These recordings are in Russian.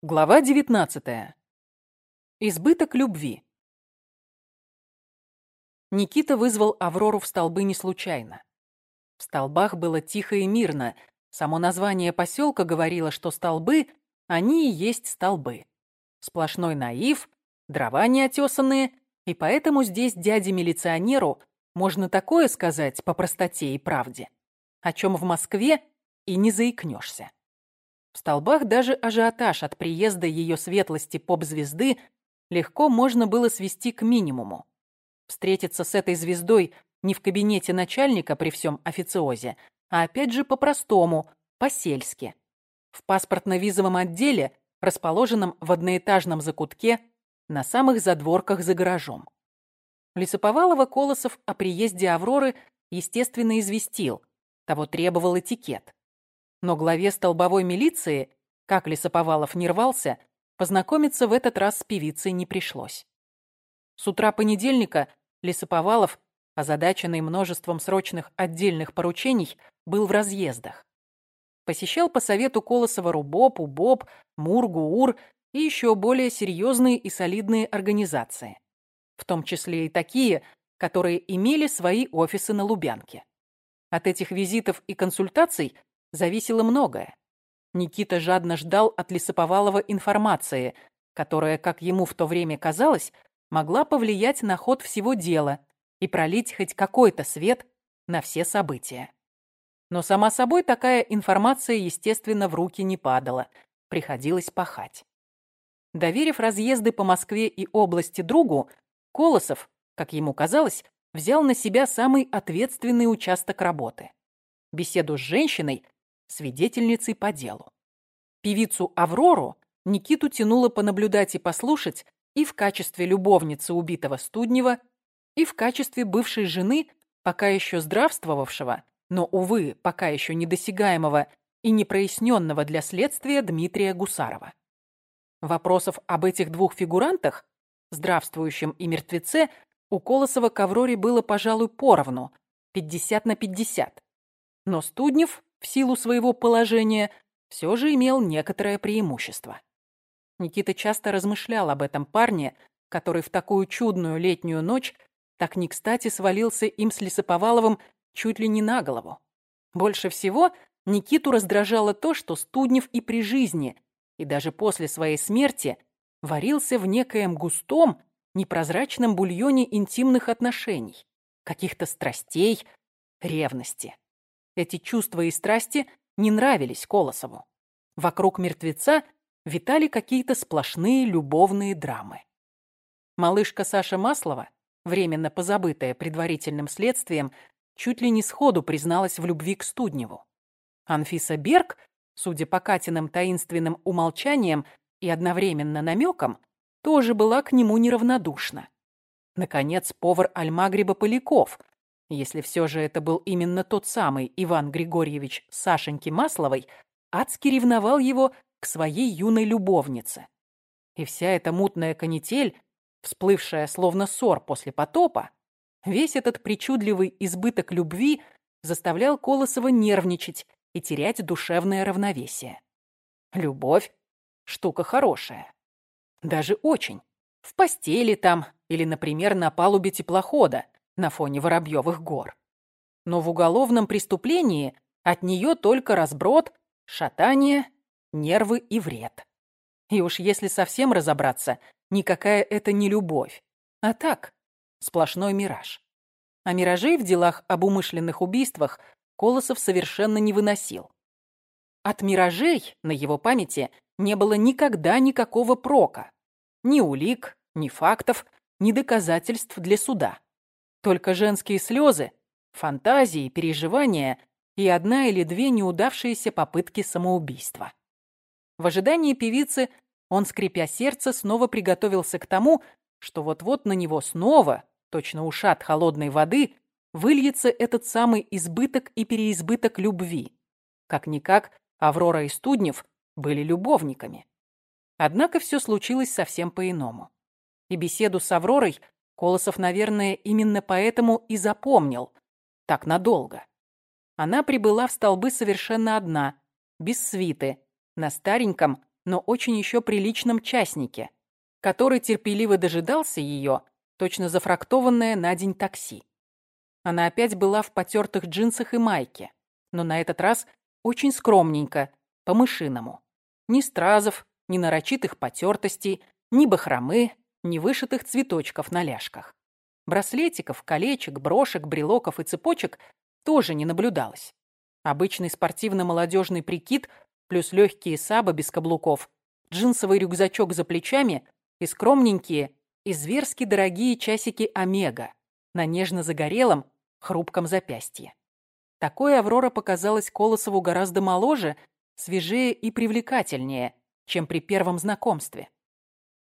Глава 19. Избыток любви. Никита вызвал Аврору в столбы не случайно. В столбах было тихо и мирно. Само название поселка говорило, что столбы, они и есть столбы. Сплошной наив, дрова неотесанные, и поэтому здесь дяде-милиционеру можно такое сказать по простоте и правде, о чем в Москве и не заикнешься. В столбах даже ажиотаж от приезда ее светлости поп-звезды легко можно было свести к минимуму. Встретиться с этой звездой не в кабинете начальника при всем официозе, а опять же по-простому, по-сельски. В паспортно-визовом отделе, расположенном в одноэтажном закутке на самых задворках за гаражом. Лисоповалова Колосов о приезде Авроры, естественно, известил. Того требовал этикет. Но главе столбовой милиции, как Лесоповалов не рвался, познакомиться в этот раз с певицей не пришлось. С утра понедельника Лесоповалов, озадаченный множеством срочных отдельных поручений, был в разъездах. Посещал по совету Колосова РУБОП, УБОП, МУР, ГУУР и еще более серьезные и солидные организации. В том числе и такие, которые имели свои офисы на Лубянке. От этих визитов и консультаций зависело многое. Никита жадно ждал от Лисоповалова информации, которая, как ему в то время казалось, могла повлиять на ход всего дела и пролить хоть какой-то свет на все события. Но сама собой такая информация, естественно, в руки не падала, приходилось пахать. Доверив разъезды по Москве и области другу, Колосов, как ему казалось, взял на себя самый ответственный участок работы. Беседу с женщиной, свидетельницей по делу. Певицу Аврору Никиту тянуло понаблюдать и послушать и в качестве любовницы убитого Студнева, и в качестве бывшей жены, пока еще здравствовавшего, но, увы, пока еще недосягаемого и непроясненного для следствия Дмитрия Гусарова. Вопросов об этих двух фигурантах, здравствующем и мертвеце, у Колосова Авроре было, пожалуй, поровну, 50 на 50. Но Студнев в силу своего положения, все же имел некоторое преимущество. Никита часто размышлял об этом парне, который в такую чудную летнюю ночь так не кстати свалился им с Лисоповаловым чуть ли не на голову. Больше всего Никиту раздражало то, что Студнев и при жизни, и даже после своей смерти, варился в некоем густом, непрозрачном бульоне интимных отношений, каких-то страстей, ревности. Эти чувства и страсти не нравились Колосову. Вокруг мертвеца витали какие-то сплошные любовные драмы. Малышка Саша Маслова, временно позабытая предварительным следствием, чуть ли не сходу призналась в любви к Студневу. Анфиса Берг, судя по Катиным таинственным умолчаниям и одновременно намекам, тоже была к нему неравнодушна. Наконец, повар Альмагриба Поляков, если все же это был именно тот самый Иван Григорьевич Сашеньки Масловой, адски ревновал его к своей юной любовнице. И вся эта мутная канитель, всплывшая словно ссор после потопа, весь этот причудливый избыток любви заставлял Колосова нервничать и терять душевное равновесие. Любовь — штука хорошая. Даже очень. В постели там или, например, на палубе теплохода — на фоне Воробьевых гор. Но в уголовном преступлении от нее только разброд, шатание, нервы и вред. И уж если совсем разобраться, никакая это не любовь, а так, сплошной мираж. А миражей в делах об умышленных убийствах Колосов совершенно не выносил. От миражей на его памяти не было никогда никакого прока. Ни улик, ни фактов, ни доказательств для суда. Только женские слезы, фантазии, переживания и одна или две неудавшиеся попытки самоубийства. В ожидании певицы он, скрипя сердце, снова приготовился к тому, что вот-вот на него снова, точно ушат холодной воды, выльется этот самый избыток и переизбыток любви. Как-никак, Аврора и Студнев были любовниками. Однако все случилось совсем по-иному. И беседу с Авророй Колосов, наверное, именно поэтому и запомнил. Так надолго. Она прибыла в столбы совершенно одна, без свиты, на стареньком, но очень еще приличном частнике, который терпеливо дожидался ее, точно зафрактованное на день такси. Она опять была в потертых джинсах и майке, но на этот раз очень скромненько, по-мышиному. Ни стразов, ни нарочитых потертостей, ни бахромы, ни вышитых цветочков на ляжках. Браслетиков, колечек, брошек, брелоков и цепочек тоже не наблюдалось. Обычный спортивно-молодежный прикид плюс легкие сабы без каблуков, джинсовый рюкзачок за плечами и скромненькие и зверски дорогие часики Омега на нежно-загорелом, хрупком запястье. Такой Аврора показалась Колосову гораздо моложе, свежее и привлекательнее, чем при первом знакомстве.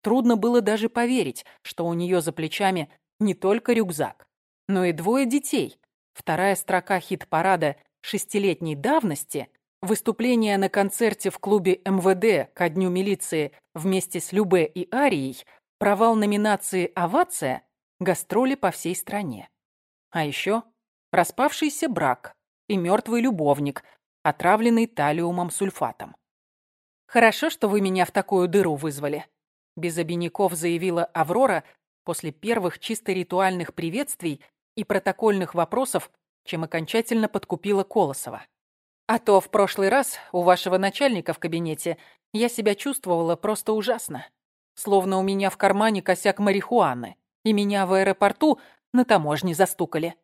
Трудно было даже поверить, что у нее за плечами не только рюкзак, но и двое детей. Вторая строка хит-парада шестилетней давности, выступление на концерте в клубе МВД ко Дню милиции вместе с Любе и Арией, провал номинации «Овация», гастроли по всей стране. А еще распавшийся брак и мертвый любовник, отравленный талиумом сульфатом. «Хорошо, что вы меня в такую дыру вызвали», — без обиняков заявила Аврора после первых чисто ритуальных приветствий и протокольных вопросов, чем окончательно подкупила Колосова. «А то в прошлый раз у вашего начальника в кабинете я себя чувствовала просто ужасно. Словно у меня в кармане косяк марихуаны, и меня в аэропорту на таможне застукали.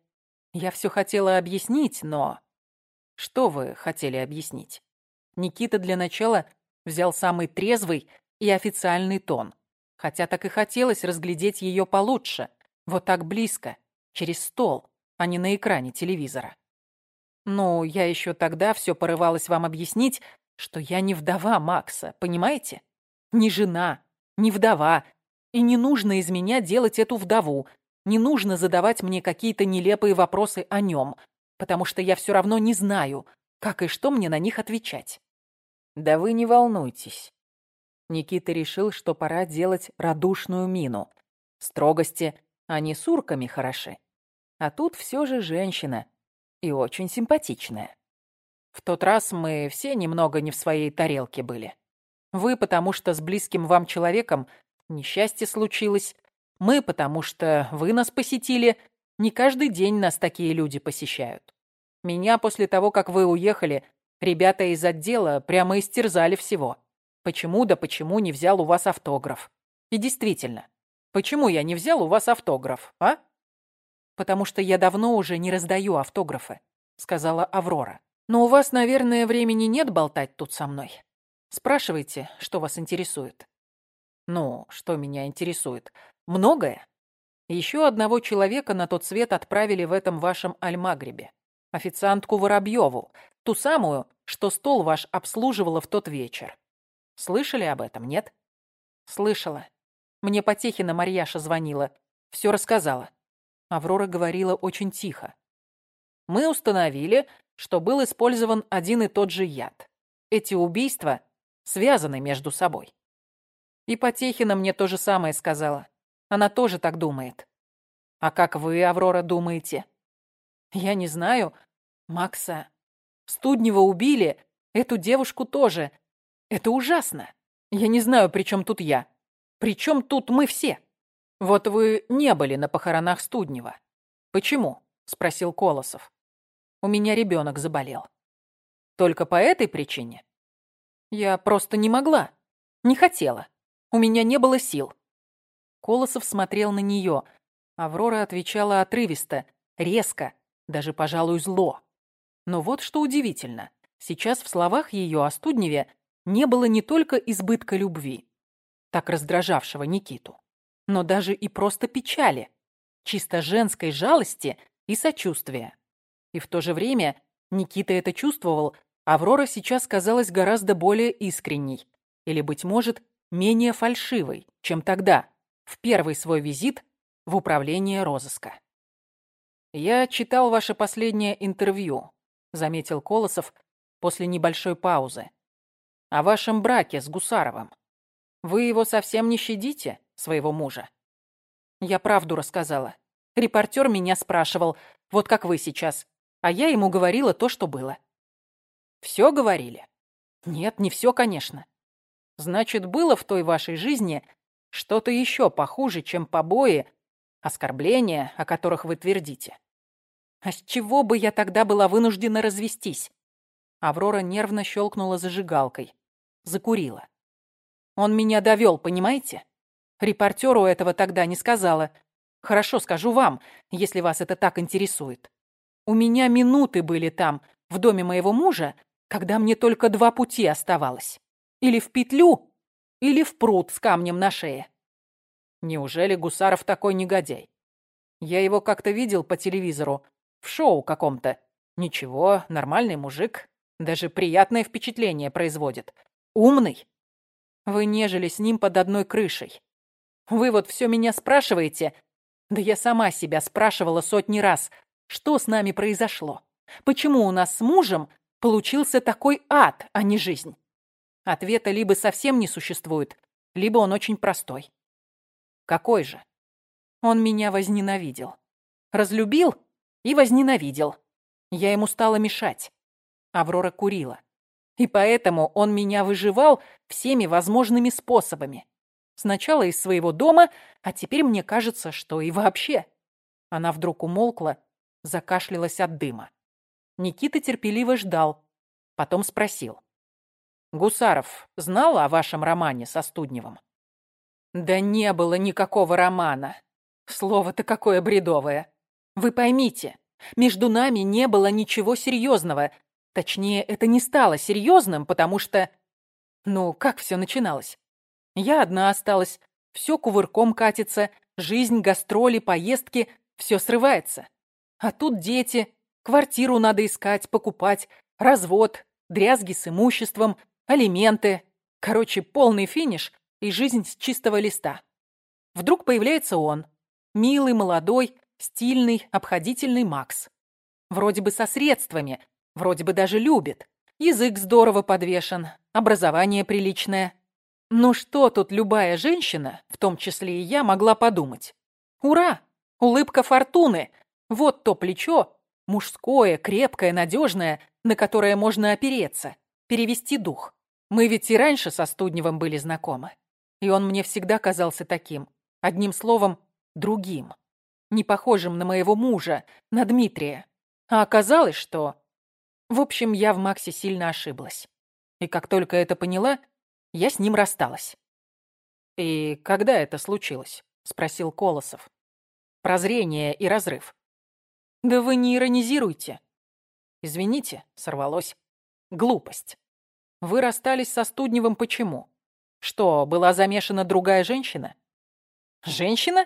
Я все хотела объяснить, но... Что вы хотели объяснить? Никита для начала взял самый трезвый и официальный тон. Хотя так и хотелось разглядеть ее получше, вот так близко, через стол, а не на экране телевизора. Ну, я еще тогда все порывалась вам объяснить, что я не вдова Макса, понимаете? Не жена, не вдова, и не нужно из меня делать эту вдову, не нужно задавать мне какие-то нелепые вопросы о нем, потому что я все равно не знаю, как и что мне на них отвечать. Да вы не волнуйтесь. Никита решил, что пора делать радушную мину. Строгости, они с урками хороши. А тут все же женщина. И очень симпатичная. В тот раз мы все немного не в своей тарелке были. Вы, потому что с близким вам человеком несчастье случилось, мы, потому что вы нас посетили. Не каждый день нас такие люди посещают. Меня после того, как вы уехали, ребята из отдела прямо истерзали всего. Почему да почему не взял у вас автограф? И действительно, почему я не взял у вас автограф, а? Потому что я давно уже не раздаю автографы, сказала Аврора. Но у вас, наверное, времени нет болтать тут со мной. Спрашивайте, что вас интересует. Ну, что меня интересует? Многое. Еще одного человека на тот свет отправили в этом вашем Альмагребе. Официантку Воробьеву, ту самую, что стол ваш обслуживала в тот вечер. Слышали об этом, нет? Слышала. Мне Потехина Марьяша звонила. Все рассказала. Аврора говорила очень тихо. Мы установили, что был использован один и тот же яд. Эти убийства связаны между собой. И Потехина мне то же самое сказала. Она тоже так думает. А как вы, Аврора, думаете? Я не знаю. Макса. Студнева убили. Эту девушку тоже. Это ужасно. Я не знаю, при чем тут я. При чем тут мы все? Вот вы не были на похоронах Студнева. Почему? Спросил Колосов. У меня ребенок заболел. Только по этой причине? Я просто не могла. Не хотела. У меня не было сил. Колосов смотрел на нее. Аврора отвечала отрывисто, резко, даже, пожалуй, зло. Но вот что удивительно. Сейчас в словах ее о Студневе не было не только избытка любви, так раздражавшего Никиту, но даже и просто печали, чисто женской жалости и сочувствия. И в то же время Никита это чувствовал, Аврора сейчас казалась гораздо более искренней, или, быть может, менее фальшивой, чем тогда, в первый свой визит в управление розыска. «Я читал ваше последнее интервью», — заметил Колосов после небольшой паузы. «О вашем браке с Гусаровым. Вы его совсем не щадите, своего мужа?» Я правду рассказала. Репортер меня спрашивал, вот как вы сейчас, а я ему говорила то, что было. «Все говорили?» «Нет, не все, конечно. Значит, было в той вашей жизни что-то еще похуже, чем побои, оскорбления, о которых вы твердите. А с чего бы я тогда была вынуждена развестись? Аврора нервно щелкнула зажигалкой. Закурила. Он меня довел, понимаете? Репортеру этого тогда не сказала. Хорошо, скажу вам, если вас это так интересует. У меня минуты были там, в доме моего мужа, когда мне только два пути оставалось. Или в петлю, или в пруд с камнем на шее. Неужели Гусаров такой негодяй? Я его как-то видел по телевизору, в шоу каком-то. Ничего, нормальный мужик, даже приятное впечатление производит. Умный. Вы нежели с ним под одной крышей. Вы вот все меня спрашиваете. Да я сама себя спрашивала сотни раз, что с нами произошло. Почему у нас с мужем получился такой ад, а не жизнь? Ответа либо совсем не существует, либо он очень простой. Какой же? Он меня возненавидел. Разлюбил и возненавидел. Я ему стала мешать. Аврора курила. И поэтому он меня выживал всеми возможными способами. Сначала из своего дома, а теперь мне кажется, что и вообще. Она вдруг умолкла, закашлялась от дыма. Никита терпеливо ждал, потом спросил. «Гусаров знал о вашем романе со Студневым?» «Да не было никакого романа. Слово-то какое бредовое. Вы поймите, между нами не было ничего серьезного. Точнее, это не стало серьезным, потому что... Ну, как все начиналось? Я одна осталась, все кувырком катится, жизнь, гастроли, поездки, все срывается. А тут дети, квартиру надо искать, покупать, развод, дрязги с имуществом, алименты. Короче, полный финиш и жизнь с чистого листа. Вдруг появляется он, милый, молодой, стильный, обходительный Макс. Вроде бы со средствами, вроде бы даже любит. Язык здорово подвешен, образование приличное. Ну что тут любая женщина, в том числе и я, могла подумать? Ура! Улыбка фортуны! Вот то плечо, мужское, крепкое, надежное, на которое можно опереться, перевести дух. Мы ведь и раньше со Студневым были знакомы. И он мне всегда казался таким, одним словом, другим. Не похожим на моего мужа, на Дмитрия. А оказалось, что... В общем, я в Максе сильно ошиблась. И как только это поняла, я с ним рассталась. «И когда это случилось?» — спросил Колосов. «Прозрение и разрыв». «Да вы не иронизируйте». «Извините», — сорвалось. «Глупость. Вы расстались со Студневым почему? Что, была замешана другая женщина?» «Женщина?»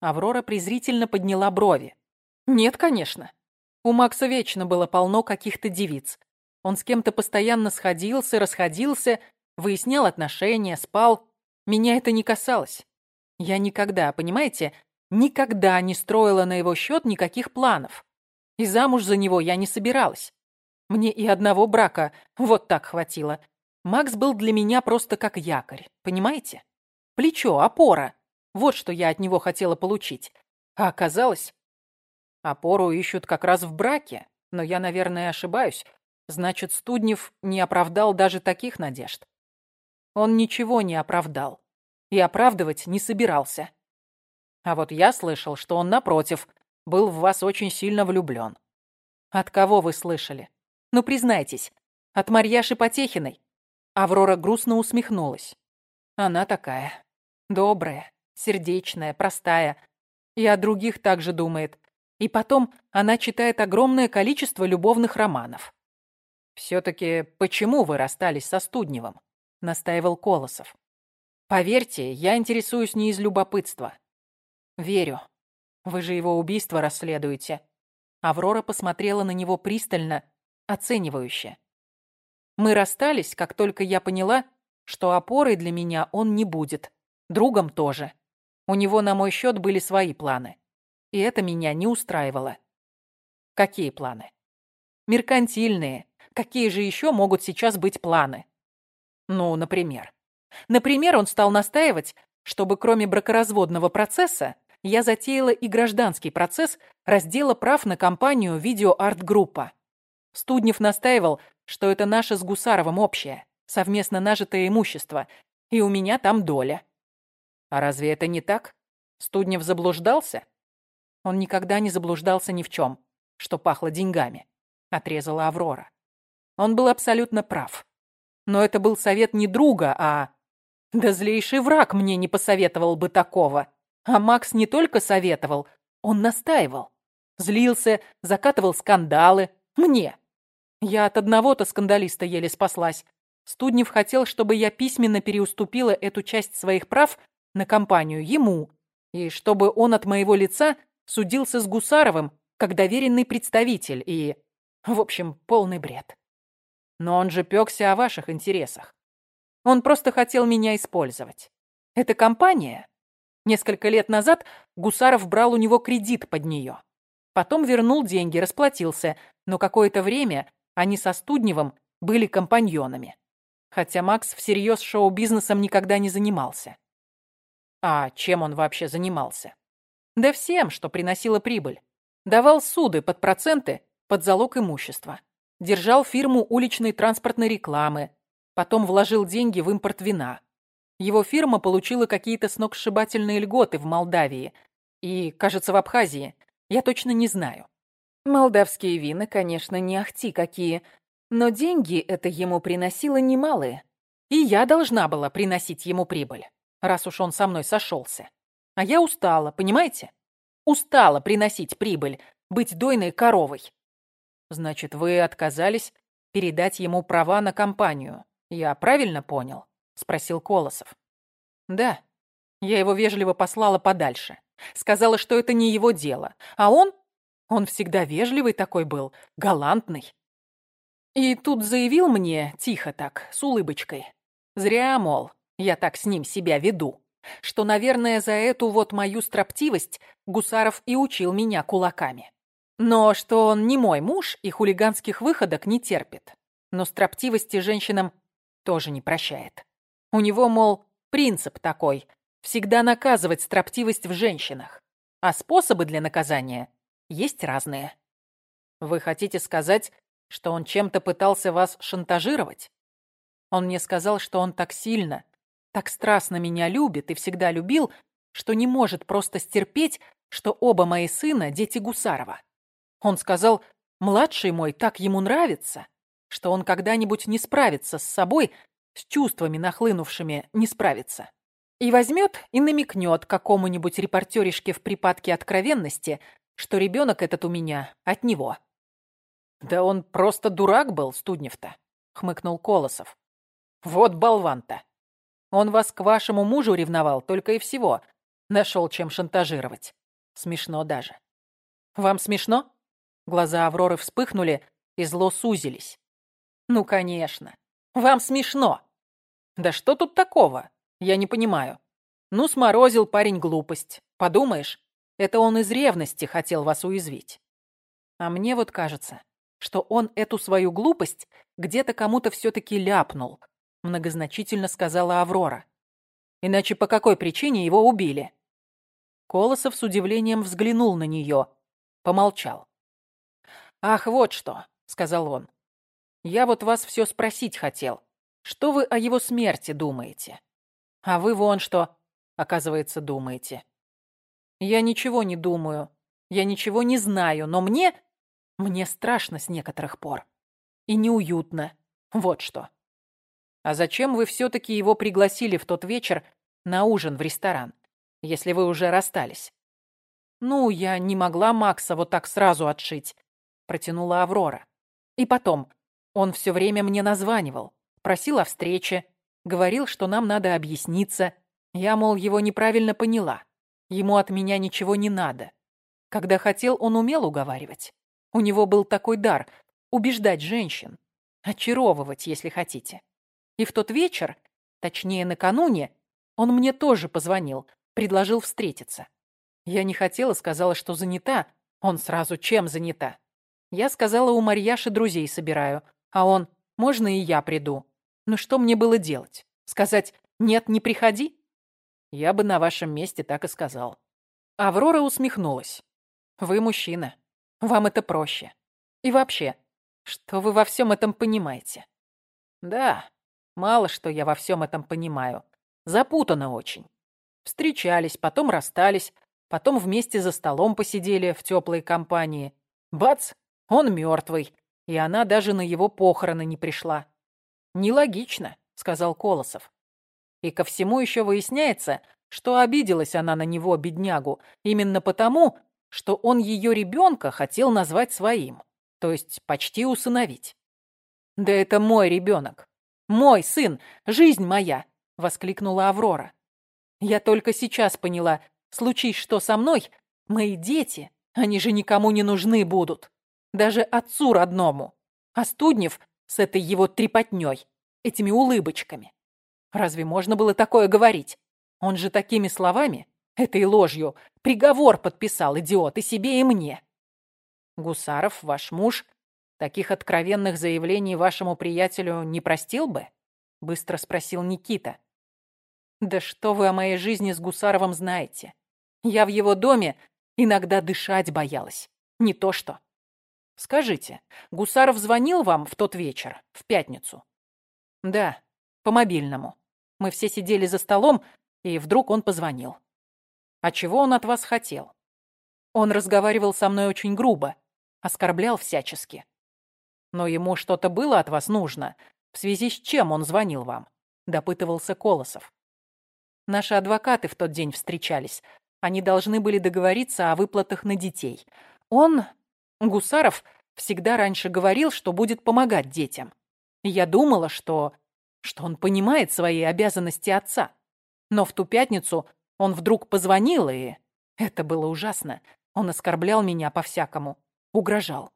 Аврора презрительно подняла брови. «Нет, конечно. У Макса вечно было полно каких-то девиц. Он с кем-то постоянно сходился, расходился, выяснял отношения, спал. Меня это не касалось. Я никогда, понимаете, Никогда не строила на его счет никаких планов. И замуж за него я не собиралась. Мне и одного брака вот так хватило. Макс был для меня просто как якорь, понимаете? Плечо, опора. Вот что я от него хотела получить. А оказалось... Опору ищут как раз в браке, но я, наверное, ошибаюсь. Значит, Студнев не оправдал даже таких надежд. Он ничего не оправдал. И оправдывать не собирался. А вот я слышал, что он, напротив, был в вас очень сильно влюблён. От кого вы слышали? Ну, признайтесь, от Марьяши Потехиной. Аврора грустно усмехнулась. Она такая. Добрая, сердечная, простая. И о других также думает. И потом она читает огромное количество любовных романов. «Все-таки почему вы расстались со Студневым?» — настаивал Колосов. «Поверьте, я интересуюсь не из любопытства. «Верю. Вы же его убийство расследуете». Аврора посмотрела на него пристально, оценивающе. «Мы расстались, как только я поняла, что опорой для меня он не будет. Другом тоже. У него на мой счет были свои планы. И это меня не устраивало». «Какие планы?» «Меркантильные. Какие же еще могут сейчас быть планы?» «Ну, например». Например, он стал настаивать, чтобы кроме бракоразводного процесса я затеяла и гражданский процесс раздела прав на компанию «Видеоарт-группа». Студнев настаивал, что это наше с Гусаровым общее. совместно нажитое имущество, и у меня там доля. А разве это не так? Студнев заблуждался? Он никогда не заблуждался ни в чем, что пахло деньгами, отрезала Аврора. Он был абсолютно прав. Но это был совет не друга, а... Да злейший враг мне не посоветовал бы такого. А Макс не только советовал, он настаивал. Злился, закатывал скандалы. Мне. Я от одного-то скандалиста еле спаслась. Студнев хотел, чтобы я письменно переуступила эту часть своих прав на компанию ему, и чтобы он от моего лица судился с Гусаровым, как доверенный представитель, и... В общем, полный бред. Но он же пёкся о ваших интересах. Он просто хотел меня использовать. Эта компания... Несколько лет назад Гусаров брал у него кредит под неё. Потом вернул деньги, расплатился, но какое-то время они со Студневым были компаньонами. Хотя Макс всерьез шоу-бизнесом никогда не занимался. А чем он вообще занимался? Да всем, что приносило прибыль. Давал суды под проценты под залог имущества. Держал фирму уличной транспортной рекламы. Потом вложил деньги в импорт вина. Его фирма получила какие-то сногсшибательные льготы в Молдавии. И, кажется, в Абхазии. Я точно не знаю. Молдавские вина, конечно, не ахти какие. Но деньги это ему приносило немалые. И я должна была приносить ему прибыль, раз уж он со мной сошелся. А я устала, понимаете? Устала приносить прибыль, быть дойной коровой. Значит, вы отказались передать ему права на компанию. Я правильно понял? Спросил Колосов. Да. Я его вежливо послала подальше. Сказала, что это не его дело. А он... Он всегда вежливый такой был, галантный. И тут заявил мне, тихо так, с улыбочкой. Зря, мол, я так с ним себя веду что, наверное, за эту вот мою строптивость Гусаров и учил меня кулаками. Но что он не мой муж и хулиганских выходок не терпит. Но строптивости женщинам тоже не прощает. У него, мол, принцип такой – всегда наказывать строптивость в женщинах. А способы для наказания есть разные. Вы хотите сказать, что он чем-то пытался вас шантажировать? Он мне сказал, что он так сильно, так страстно меня любит и всегда любил, что не может просто стерпеть, что оба мои сына – дети Гусарова. Он сказал, младший мой так ему нравится, что он когда-нибудь не справится с собой, с чувствами нахлынувшими не справится. И возьмет и намекнет какому-нибудь репортеришке в припадке откровенности, что ребенок этот у меня от него. «Да он просто дурак был, Студнев-то», — хмыкнул Колосов. «Вот болван-то. Он вас к вашему мужу ревновал только и всего. Нашел чем шантажировать. Смешно даже. Вам смешно? Глаза Авроры вспыхнули и зло сузились. Ну, конечно. Вам смешно. Да что тут такого? Я не понимаю. Ну, сморозил парень глупость. Подумаешь, это он из ревности хотел вас уязвить. А мне вот кажется, что он эту свою глупость где-то кому-то все-таки ляпнул, многозначительно сказала Аврора. Иначе по какой причине его убили? Колосов с удивлением взглянул на нее, помолчал. «Ах, вот что», — сказал он. «Я вот вас все спросить хотел. Что вы о его смерти думаете? А вы вон что, оказывается, думаете. Я ничего не думаю, я ничего не знаю, но мне... Мне страшно с некоторых пор. И неуютно. Вот что. А зачем вы все-таки его пригласили в тот вечер на ужин в ресторан, если вы уже расстались? Ну, я не могла Макса вот так сразу отшить, протянула Аврора. И потом, он все время мне названивал, просил о встрече, говорил, что нам надо объясниться. Я, мол, его неправильно поняла. Ему от меня ничего не надо. Когда хотел, он умел уговаривать. У него был такой дар — убеждать женщин. Очаровывать, если хотите. И в тот вечер, точнее накануне, он мне тоже позвонил, предложил встретиться. Я не хотела, сказала, что занята. Он сразу чем занята? Я сказала, у Марьяши друзей собираю. А он, можно и я приду. Ну что мне было делать? Сказать, нет, не приходи? Я бы на вашем месте так и сказал. Аврора усмехнулась. Вы мужчина. Вам это проще. И вообще, что вы во всем этом понимаете? Да, Мало что я во всем этом понимаю. Запутано очень. Встречались, потом расстались, потом вместе за столом посидели в теплой компании. Бац, он мертвый, и она даже на его похороны не пришла. Нелогично, сказал Колосов. И ко всему еще выясняется, что обиделась она на него, беднягу, именно потому, что он ее ребенка хотел назвать своим, то есть почти усыновить. «Да это мой ребенок, мой сын, жизнь моя!» — воскликнула Аврора. «Я только сейчас поняла, случись что со мной, мои дети, они же никому не нужны будут, даже отцу родному, а Студнев с этой его трепотней, этими улыбочками. Разве можно было такое говорить? Он же такими словами, этой ложью, приговор подписал, идиот, и себе, и мне. Гусаров, ваш муж, таких откровенных заявлений вашему приятелю не простил бы? Быстро спросил Никита. Да что вы о моей жизни с Гусаровым знаете? Я в его доме иногда дышать боялась. Не то что. Скажите, Гусаров звонил вам в тот вечер, в пятницу? Да, по мобильному. Мы все сидели за столом, и вдруг он позвонил. А чего он от вас хотел? Он разговаривал со мной очень грубо, оскорблял всячески. Но ему что-то было от вас нужно, в связи с чем он звонил вам? Допытывался Колосов. Наши адвокаты в тот день встречались. Они должны были договориться о выплатах на детей. Он, Гусаров, всегда раньше говорил, что будет помогать детям. Я думала, что что он понимает свои обязанности отца. Но в ту пятницу он вдруг позвонил, и... Это было ужасно. Он оскорблял меня по-всякому. Угрожал.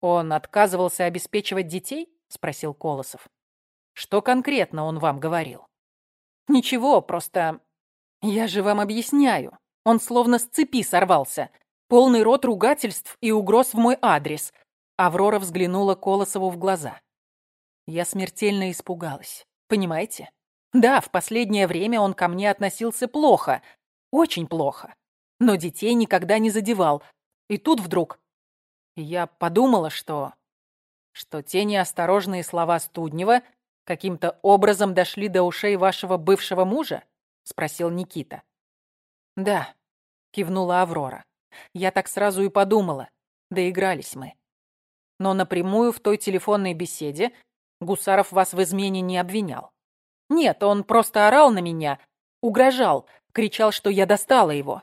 «Он отказывался обеспечивать детей?» — спросил Колосов. «Что конкретно он вам говорил?» «Ничего, просто... Я же вам объясняю. Он словно с цепи сорвался. Полный рот ругательств и угроз в мой адрес». Аврора взглянула Колосову в глаза. Я смертельно испугалась. Понимаете? Да, в последнее время он ко мне относился плохо. Очень плохо. Но детей никогда не задевал. И тут вдруг... Я подумала, что... Что те неосторожные слова Студнева каким-то образом дошли до ушей вашего бывшего мужа? Спросил Никита. Да, кивнула Аврора. Я так сразу и подумала. Доигрались мы. Но напрямую в той телефонной беседе Гусаров вас в измене не обвинял. Нет, он просто орал на меня, угрожал, кричал, что я достала его.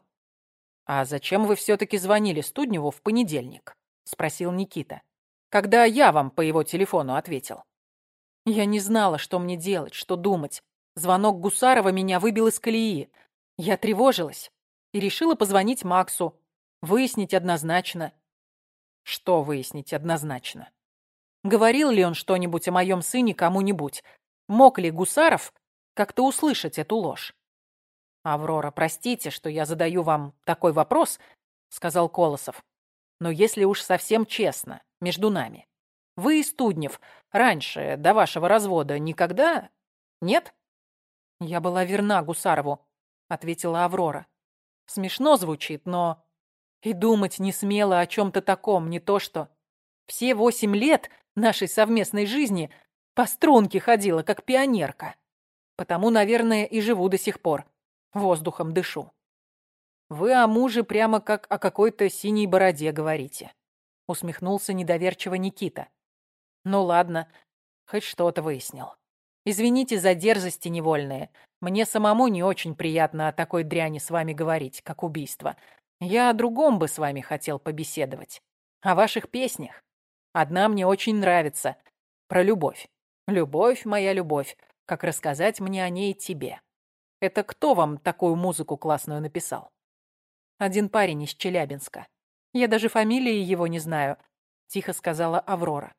«А зачем вы все-таки звонили Студневу в понедельник?» — спросил Никита. «Когда я вам по его телефону ответил». Я не знала, что мне делать, что думать. Звонок Гусарова меня выбил из колеи. Я тревожилась и решила позвонить Максу, выяснить однозначно. Что выяснить однозначно? Говорил ли он что-нибудь о моем сыне кому-нибудь? Мог ли Гусаров как-то услышать эту ложь? «Аврора, простите, что я задаю вам такой вопрос», — сказал Колосов. «Но если уж совсем честно, между нами, вы и Студнев раньше, до вашего развода, никогда... Нет?» «Я была верна Гусарову», — ответила Аврора. «Смешно звучит, но... И думать не смела о чем-то таком, не то что... Все восемь лет нашей совместной жизни по струнке ходила, как пионерка. Потому, наверное, и живу до сих пор. Воздухом дышу. Вы о муже прямо как о какой-то синей бороде говорите. Усмехнулся недоверчиво Никита. Ну ладно, хоть что-то выяснил. Извините за дерзости невольные. Мне самому не очень приятно о такой дряни с вами говорить, как убийство. Я о другом бы с вами хотел побеседовать. О ваших песнях. Одна мне очень нравится. Про любовь. Любовь, моя любовь. Как рассказать мне о ней тебе. Это кто вам такую музыку классную написал? Один парень из Челябинска. Я даже фамилии его не знаю, тихо сказала Аврора.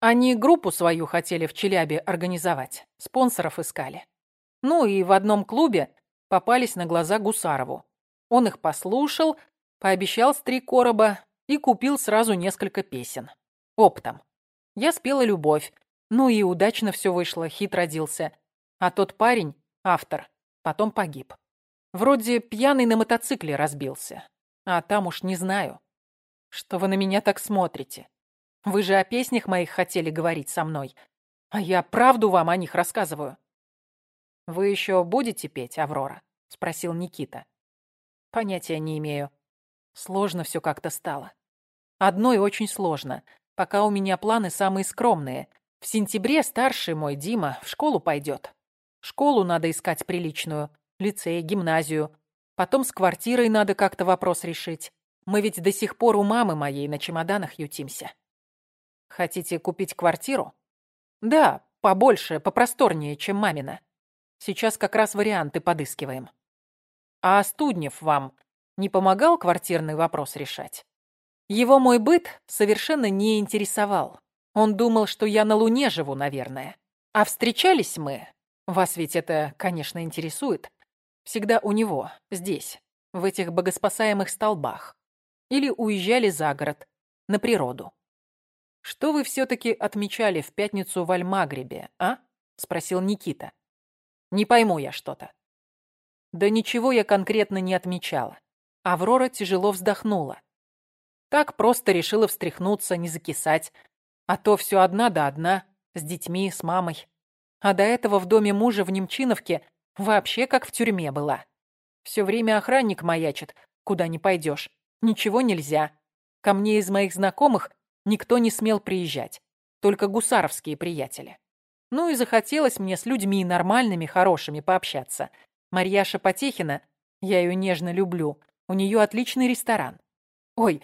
Они группу свою хотели в Челябе организовать, спонсоров искали. Ну и в одном клубе попались на глаза Гусарову. Он их послушал, пообещал с три короба и купил сразу несколько песен оптом. Я спела «Любовь», ну и удачно все вышло, хит родился. А тот парень, автор, потом погиб. Вроде пьяный на мотоцикле разбился. А там уж не знаю. Что вы на меня так смотрите? Вы же о песнях моих хотели говорить со мной. А я правду вам о них рассказываю. Вы еще будете петь, Аврора? Спросил Никита. Понятия не имею. Сложно все как-то стало. Одной очень сложно. Пока у меня планы самые скромные. В сентябре старший мой Дима в школу пойдет. Школу надо искать приличную, лицей, гимназию. Потом с квартирой надо как-то вопрос решить. Мы ведь до сих пор у мамы моей на чемоданах ютимся. Хотите купить квартиру? Да, побольше, попросторнее, чем мамина. Сейчас как раз варианты подыскиваем. А Студнев вам не помогал квартирный вопрос решать? Его мой быт совершенно не интересовал. Он думал, что я на Луне живу, наверное. А встречались мы, вас ведь это, конечно, интересует, всегда у него, здесь, в этих богоспасаемых столбах. Или уезжали за город, на природу. «Что вы все-таки отмечали в пятницу в Альмагребе, а?» — спросил Никита. «Не пойму я что-то». Да ничего я конкретно не отмечала. Аврора тяжело вздохнула. Так просто решила встряхнуться, не закисать. А то все одна да одна, с детьми, с мамой. А до этого в доме мужа в Немчиновке вообще как в тюрьме была. Все время охранник маячит, куда не пойдешь. Ничего нельзя. Ко мне из моих знакомых никто не смел приезжать. Только гусаровские приятели. Ну и захотелось мне с людьми нормальными, хорошими пообщаться. Марьяша Потехина, я ее нежно люблю, у нее отличный ресторан. Ой,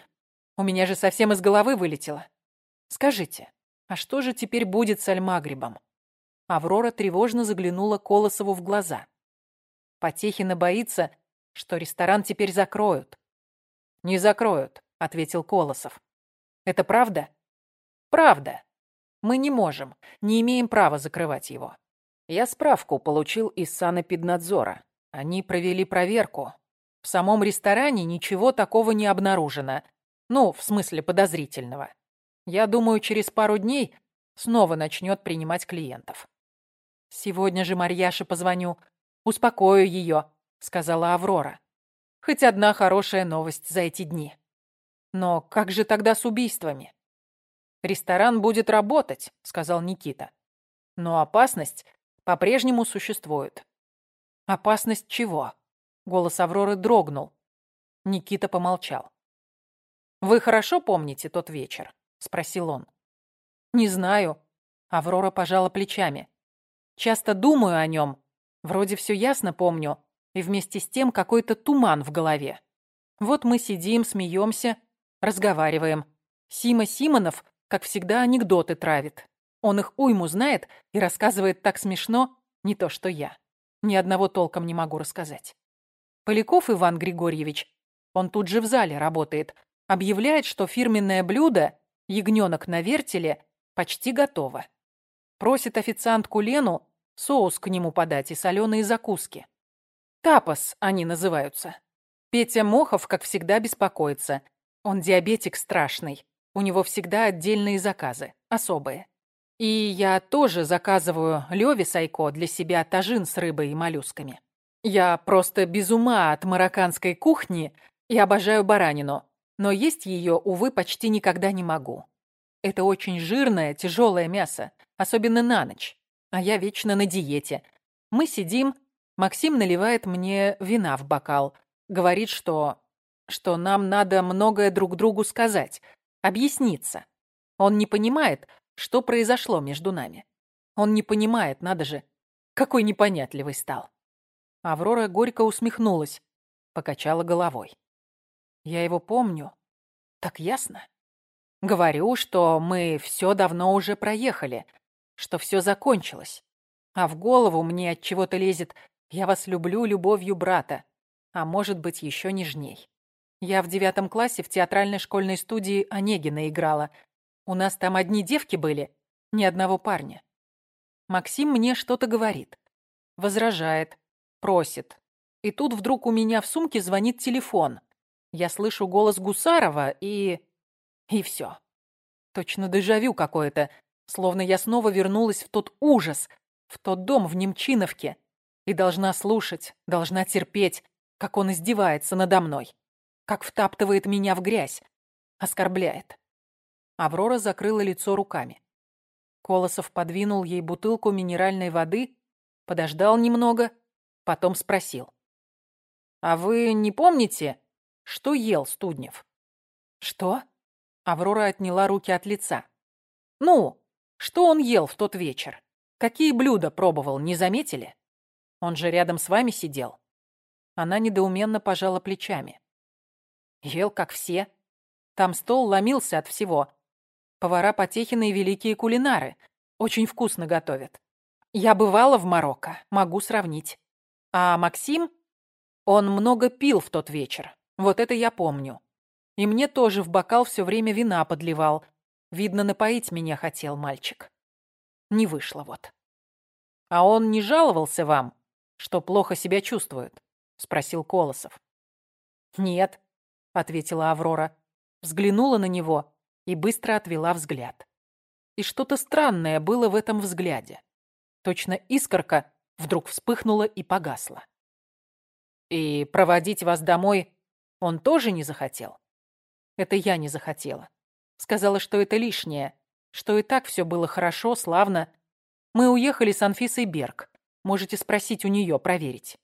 у меня же совсем из головы вылетело. Скажите, а что же теперь будет с Альмагрибом? Аврора тревожно заглянула Колосову в глаза. Потехина боится, что ресторан теперь закроют. «Не закроют», — ответил Колосов. «Это правда?» «Правда. Мы не можем, не имеем права закрывать его. Я справку получил из санэпиднадзора. Они провели проверку. В самом ресторане ничего такого не обнаружено. Ну, в смысле подозрительного. Я думаю, через пару дней снова начнет принимать клиентов. «Сегодня же Марьяше позвоню. Успокою ее», — сказала Аврора. «Хоть одна хорошая новость за эти дни. Но как же тогда с убийствами?» «Ресторан будет работать», — сказал Никита. «Но опасность по-прежнему существует». «Опасность чего?» Голос Авроры дрогнул. Никита помолчал. «Вы хорошо помните тот вечер?» — спросил он. «Не знаю». Аврора пожала плечами. Часто думаю о нем. Вроде все ясно помню. И вместе с тем какой-то туман в голове. Вот мы сидим, смеемся, разговариваем. Сима Симонов, как всегда, анекдоты травит. Он их уйму знает и рассказывает так смешно, не то что я. Ни одного толком не могу рассказать. Поляков Иван Григорьевич, он тут же в зале работает, объявляет, что фирменное блюдо, ягненок на вертеле, почти готово. Просит официантку Лену соус к нему подать и соленые закуски. Тапос они называются. Петя Мохов, как всегда, беспокоится. Он диабетик страшный. У него всегда отдельные заказы, особые. И я тоже заказываю Леве Сайко для себя тажин с рыбой и моллюсками. Я просто без ума от марокканской кухни и обожаю баранину, но есть ее, увы, почти никогда не могу. Это очень жирное, тяжелое мясо, особенно на ночь а я вечно на диете. Мы сидим, Максим наливает мне вина в бокал, говорит, что... что нам надо многое друг другу сказать, объясниться. Он не понимает, что произошло между нами. Он не понимает, надо же, какой непонятливый стал. Аврора горько усмехнулась, покачала головой. Я его помню. Так ясно. Говорю, что мы все давно уже проехали, что все закончилось. А в голову мне от чего-то лезет «Я вас люблю любовью брата», а может быть еще нежней. Я в девятом классе в театральной школьной студии Онегина играла. У нас там одни девки были, ни одного парня. Максим мне что-то говорит, возражает, просит. И тут вдруг у меня в сумке звонит телефон. Я слышу голос Гусарова и... И все. Точно дежавю какое-то. Словно я снова вернулась в тот ужас, в тот дом в Немчиновке. И должна слушать, должна терпеть, как он издевается надо мной. Как втаптывает меня в грязь. Оскорбляет. Аврора закрыла лицо руками. Колосов подвинул ей бутылку минеральной воды, подождал немного, потом спросил. «А вы не помните, что ел Студнев?» «Что?» Аврора отняла руки от лица. «Ну, что он ел в тот вечер? Какие блюда пробовал, не заметили? Он же рядом с вами сидел». Она недоуменно пожала плечами. Ел, как все. Там стол ломился от всего. Повара Потехины и великие кулинары. Очень вкусно готовят. Я бывала в Марокко, могу сравнить. А Максим, он много пил в тот вечер. Вот это я помню. И мне тоже в бокал все время вина подливал. Видно, напоить меня хотел мальчик. Не вышло вот. А он не жаловался вам, что плохо себя чувствует? Спросил Колосов. Нет, ответила Аврора. Взглянула на него и быстро отвела взгляд. И что-то странное было в этом взгляде. Точно искорка вдруг вспыхнула и погасла. И проводить вас домой он тоже не захотел? Это я не захотела. Сказала, что это лишнее, что и так все было хорошо, славно. Мы уехали с Анфисой Берг. Можете спросить у нее, проверить.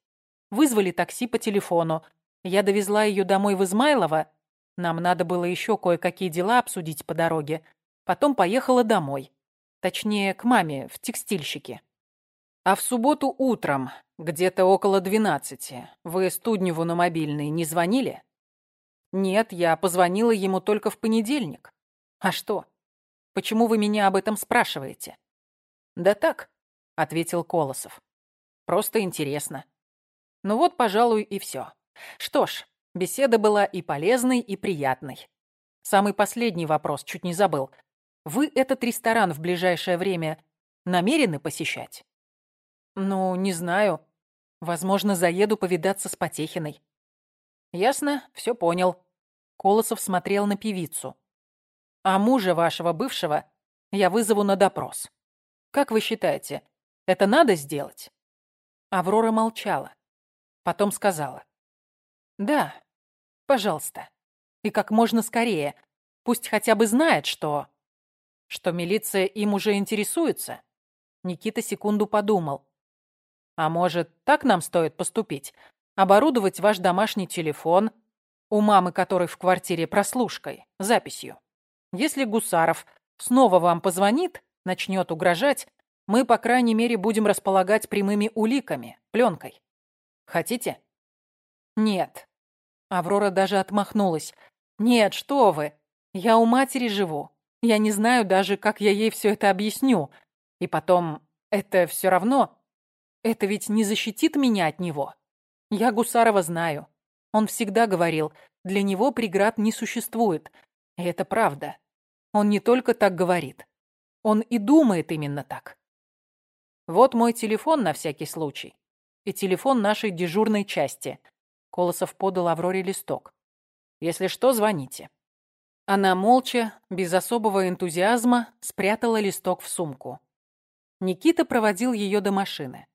Вызвали такси по телефону. Я довезла ее домой в Измайлово. Нам надо было еще кое-какие дела обсудить по дороге. Потом поехала домой. Точнее, к маме, в текстильщике. А в субботу утром, где-то около двенадцати, вы Студневу на мобильный не звонили? Нет, я позвонила ему только в понедельник. А что? Почему вы меня об этом спрашиваете? Да так, ответил Колосов. Просто интересно. Ну вот, пожалуй, и все. Что ж, беседа была и полезной, и приятной. Самый последний вопрос, чуть не забыл. Вы этот ресторан в ближайшее время намерены посещать? Ну, не знаю. Возможно, заеду повидаться с Потехиной. Ясно, все понял. Колосов смотрел на певицу. «А мужа вашего бывшего я вызову на допрос. Как вы считаете, это надо сделать?» Аврора молчала. Потом сказала. «Да, пожалуйста. И как можно скорее. Пусть хотя бы знает, что...» «Что милиция им уже интересуется?» Никита секунду подумал. «А может, так нам стоит поступить? Оборудовать ваш домашний телефон, у мамы которой в квартире прослушкой, записью. Если Гусаров снова вам позвонит, начнет угрожать, мы, по крайней мере, будем располагать прямыми уликами, пленкой. Хотите? Нет. Аврора даже отмахнулась. Нет, что вы. Я у матери живу. Я не знаю даже, как я ей все это объясню. И потом, это все равно. Это ведь не защитит меня от него. Я Гусарова знаю. Он всегда говорил, для него преград не существует. Это правда. Он не только так говорит. Он и думает именно так. Вот мой телефон на всякий случай. И телефон нашей дежурной части. Колосов подал Авроре листок. Если что, звоните. Она молча, без особого энтузиазма, спрятала листок в сумку. Никита проводил ее до машины.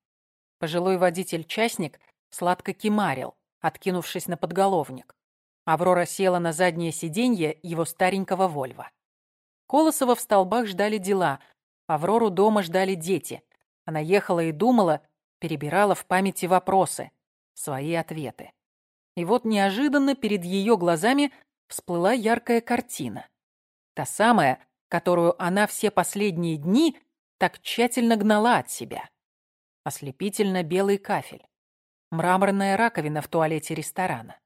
Пожилой водитель-частник сладко кимарил откинувшись на подголовник. Аврора села на заднее сиденье его старенького Вольва. Колосова в столбах ждали дела, Аврору дома ждали дети. Она ехала и думала, перебирала в памяти вопросы, свои ответы. И вот неожиданно перед ее глазами всплыла яркая картина. Та самая, которую она все последние дни так тщательно гнала от себя. Ослепительно белый кафель мраморная раковина в туалете ресторана.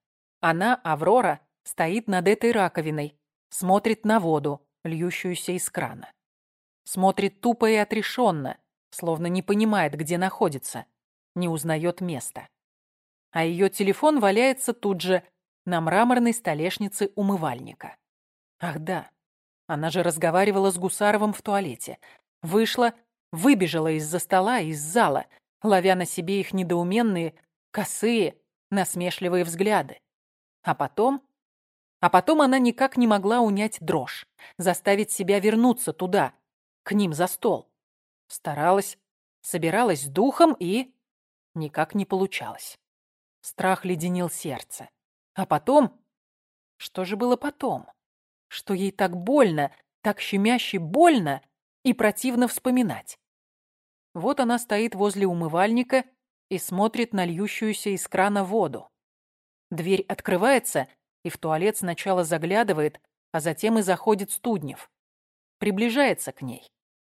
Она, Аврора, стоит над этой раковиной, смотрит на воду, льющуюся из крана. Смотрит тупо и отрешенно, словно не понимает, где находится, не узнает места. А ее телефон валяется тут же на мраморной столешнице умывальника. Ах да, она же разговаривала с Гусаровым в туалете. Вышла, выбежала из-за стола, из зала, ловя на себе их недоуменные, косые, насмешливые взгляды. А потом... А потом она никак не могла унять дрожь, заставить себя вернуться туда, к ним за стол. Старалась, собиралась духом и... Никак не получалось. Страх леденил сердце. А потом... Что же было потом? Что ей так больно, так щемяще больно, и противно вспоминать. Вот она стоит возле умывальника и смотрит на льющуюся из крана воду. Дверь открывается, и в туалет сначала заглядывает, а затем и заходит Студнев. Приближается к ней.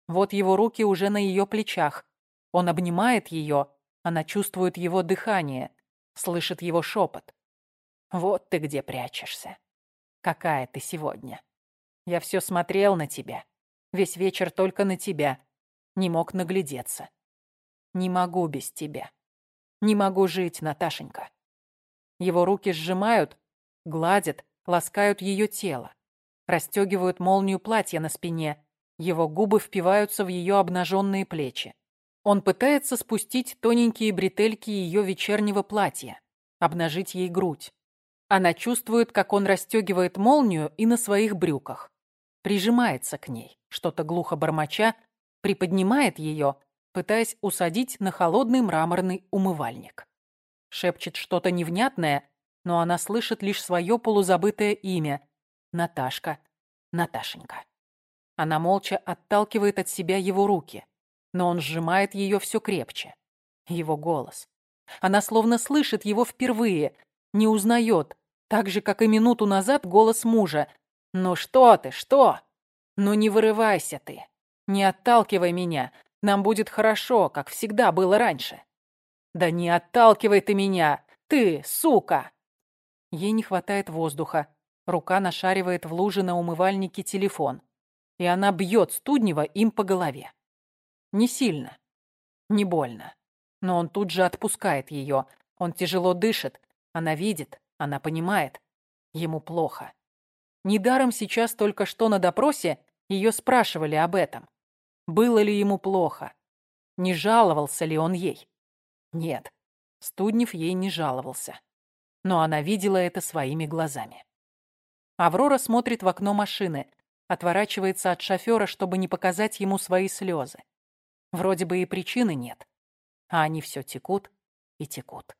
Вот его руки уже на ее плечах. Он обнимает ее, она чувствует его дыхание, слышит его шепот. «Вот ты где прячешься. Какая ты сегодня. Я все смотрел на тебя. Весь вечер только на тебя. Не мог наглядеться. Не могу без тебя. Не могу жить, Наташенька». Его руки сжимают, гладят, ласкают ее тело, расстегивают молнию платья на спине, его губы впиваются в ее обнаженные плечи. Он пытается спустить тоненькие бретельки ее вечернего платья, обнажить ей грудь. Она чувствует, как он расстегивает молнию и на своих брюках. Прижимается к ней, что-то глухо бормоча, приподнимает ее, пытаясь усадить на холодный мраморный умывальник. Шепчет что-то невнятное, но она слышит лишь свое полузабытое имя — Наташка, Наташенька. Она молча отталкивает от себя его руки, но он сжимает ее все крепче. Его голос. Она словно слышит его впервые, не узнает, так же, как и минуту назад голос мужа. «Ну что ты, что? Ну не вырывайся ты. Не отталкивай меня. Нам будет хорошо, как всегда было раньше». «Да не отталкивай ты меня! Ты, сука!» Ей не хватает воздуха. Рука нашаривает в луже на умывальнике телефон и она бьет Студнева им по голове. Не сильно, не больно. Но он тут же отпускает ее. Он тяжело дышит. Она видит, она понимает. Ему плохо. Недаром сейчас только что на допросе ее спрашивали об этом. Было ли ему плохо? Не жаловался ли он ей? Нет, Студнев ей не жаловался. Но она видела это своими глазами. Аврора смотрит в окно машины отворачивается от шофера, чтобы не показать ему свои слезы. Вроде бы и причины нет, а они все текут и текут.